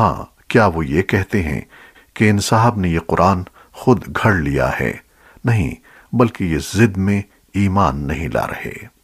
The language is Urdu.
ہاں کیا وہ یہ کہتے ہیں کہ ان صاحب نے یہ قرآن خود گھڑ لیا ہے؟ نہیں، بلکہ یہ ضد میں ایمان نہیں لا رہے۔